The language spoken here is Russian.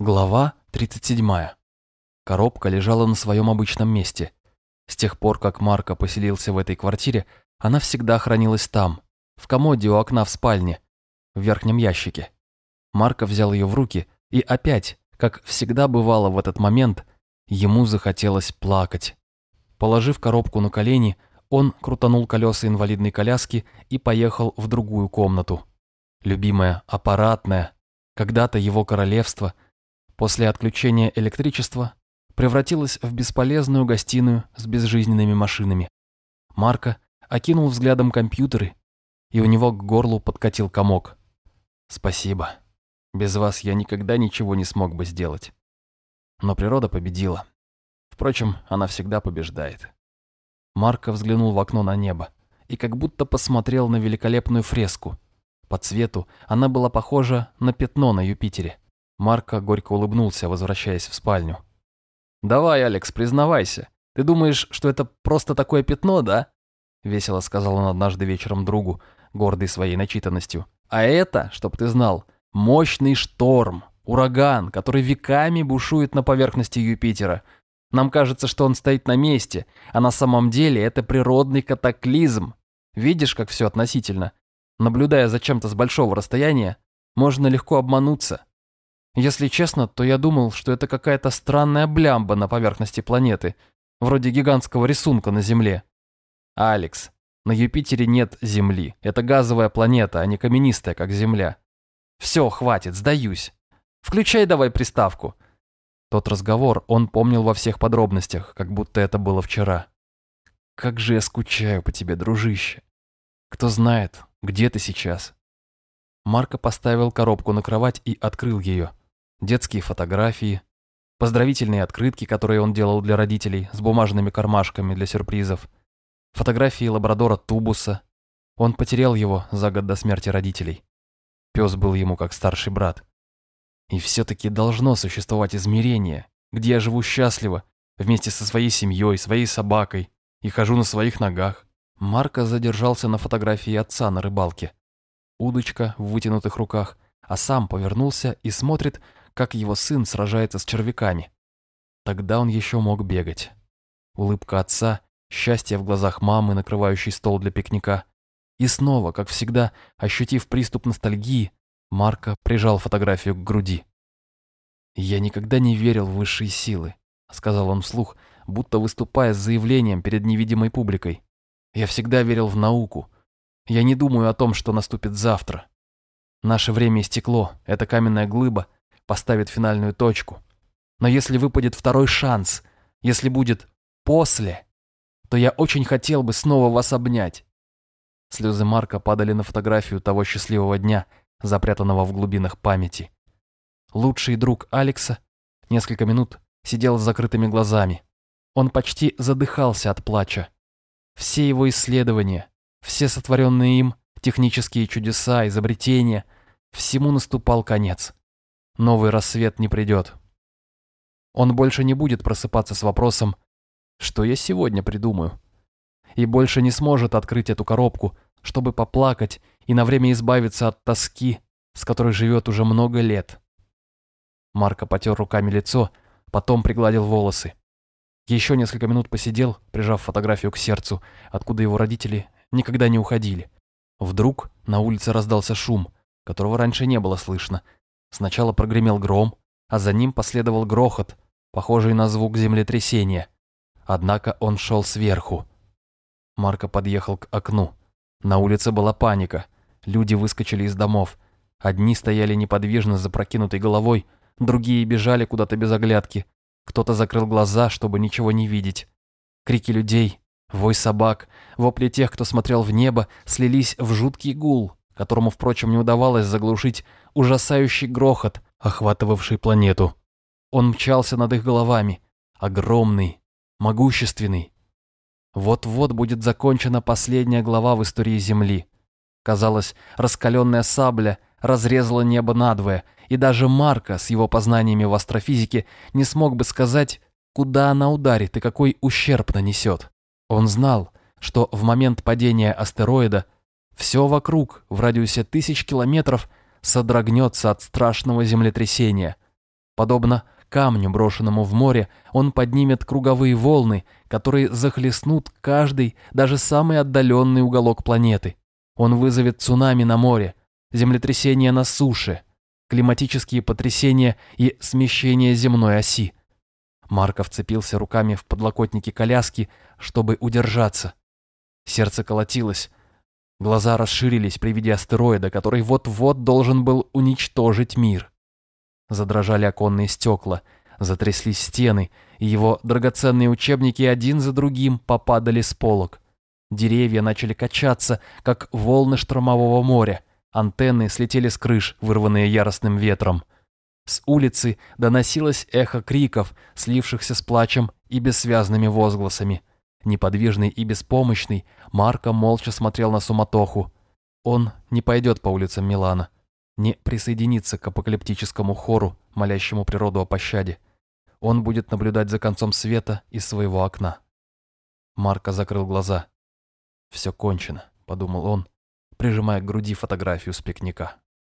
Глава 37. Коробка лежала на своем обычном месте. С тех пор, как Марко поселился в этой квартире, она всегда хранилась там, в комоде у окна в спальне, в верхнем ящике. Марко взял ее в руки, и опять, как всегда бывало в этот момент, ему захотелось плакать. Положив коробку на колени, он крутанул колеса инвалидной коляски и поехал в другую комнату. Любимая, аппаратная, когда-то его королевство – после отключения электричества превратилась в бесполезную гостиную с безжизненными машинами. Марко окинул взглядом компьютеры, и у него к горлу подкатил комок. «Спасибо. Без вас я никогда ничего не смог бы сделать». Но природа победила. Впрочем, она всегда побеждает. Марко взглянул в окно на небо и как будто посмотрел на великолепную фреску. По цвету она была похожа на пятно на Юпитере. Марко горько улыбнулся, возвращаясь в спальню. «Давай, Алекс, признавайся. Ты думаешь, что это просто такое пятно, да?» Весело сказал он однажды вечером другу, гордый своей начитанностью. «А это, чтоб ты знал, мощный шторм, ураган, который веками бушует на поверхности Юпитера. Нам кажется, что он стоит на месте, а на самом деле это природный катаклизм. Видишь, как все относительно? Наблюдая за чем-то с большого расстояния, можно легко обмануться. Если честно, то я думал, что это какая-то странная блямба на поверхности планеты, вроде гигантского рисунка на Земле. Алекс, на Юпитере нет Земли. Это газовая планета, а не каменистая, как Земля. Все, хватит, сдаюсь. Включай давай приставку. Тот разговор он помнил во всех подробностях, как будто это было вчера. Как же я скучаю по тебе, дружище. Кто знает, где ты сейчас? Марко поставил коробку на кровать и открыл ее детские фотографии, поздравительные открытки, которые он делал для родителей с бумажными кармашками для сюрпризов, фотографии лабрадора Тубуса. Он потерял его за год до смерти родителей. Пес был ему как старший брат. И все-таки должно существовать измерение, где я живу счастливо, вместе со своей семьей, своей собакой, и хожу на своих ногах. Марко задержался на фотографии отца на рыбалке. Удочка в вытянутых руках, а сам повернулся и смотрит, как его сын сражается с червяками. Тогда он еще мог бегать. Улыбка отца, счастье в глазах мамы, накрывающей стол для пикника. И снова, как всегда, ощутив приступ ностальгии, Марко прижал фотографию к груди. «Я никогда не верил в высшие силы», — сказал он вслух, будто выступая с заявлением перед невидимой публикой. «Я всегда верил в науку. Я не думаю о том, что наступит завтра. Наше время истекло, эта каменная глыба поставит финальную точку. Но если выпадет второй шанс, если будет «после», то я очень хотел бы снова вас обнять. Слезы Марка падали на фотографию того счастливого дня, запрятанного в глубинах памяти. Лучший друг Алекса несколько минут сидел с закрытыми глазами. Он почти задыхался от плача. Все его исследования, все сотворенные им технические чудеса, изобретения, всему наступал конец новый рассвет не придет. Он больше не будет просыпаться с вопросом «Что я сегодня придумаю?» И больше не сможет открыть эту коробку, чтобы поплакать и на время избавиться от тоски, с которой живет уже много лет. Марко потер руками лицо, потом пригладил волосы. Еще несколько минут посидел, прижав фотографию к сердцу, откуда его родители никогда не уходили. Вдруг на улице раздался шум, которого раньше не было слышно, Сначала прогремел гром, а за ним последовал грохот, похожий на звук землетрясения. Однако он шел сверху. Марко подъехал к окну. На улице была паника. Люди выскочили из домов. Одни стояли неподвижно запрокинутой головой, другие бежали куда-то без оглядки. Кто-то закрыл глаза, чтобы ничего не видеть. Крики людей, вой собак, вопли тех, кто смотрел в небо, слились в жуткий гул, которому, впрочем, не удавалось заглушить ужасающий грохот, охватывавший планету. Он мчался над их головами, огромный, могущественный. Вот-вот будет закончена последняя глава в истории Земли. Казалось, раскаленная сабля разрезала небо надвое, и даже Марка с его познаниями в астрофизике не смог бы сказать, куда она ударит и какой ущерб нанесет. Он знал, что в момент падения астероида все вокруг, в радиусе тысяч километров, содрогнется от страшного землетрясения. Подобно камню, брошенному в море, он поднимет круговые волны, которые захлестнут каждый, даже самый отдаленный уголок планеты. Он вызовет цунами на море, землетрясения на суше, климатические потрясения и смещение земной оси. Марко вцепился руками в подлокотники коляски, чтобы удержаться. Сердце колотилось, глаза расширились при виде астероида, который вот-вот должен был уничтожить мир. Задрожали оконные стекла, затряслись стены, и его драгоценные учебники один за другим попадали с полок. Деревья начали качаться, как волны штормового моря. Антенны слетели с крыш, вырванные яростным ветром. С улицы доносилось эхо криков, слившихся с плачем и бессвязными возгласами. Неподвижный и беспомощный, Марко молча смотрел на суматоху. Он не пойдет по улицам Милана, не присоединится к апокалиптическому хору, молящему природу о пощаде. Он будет наблюдать за концом света из своего окна. Марко закрыл глаза. «Все кончено», — подумал он, прижимая к груди фотографию с пикника.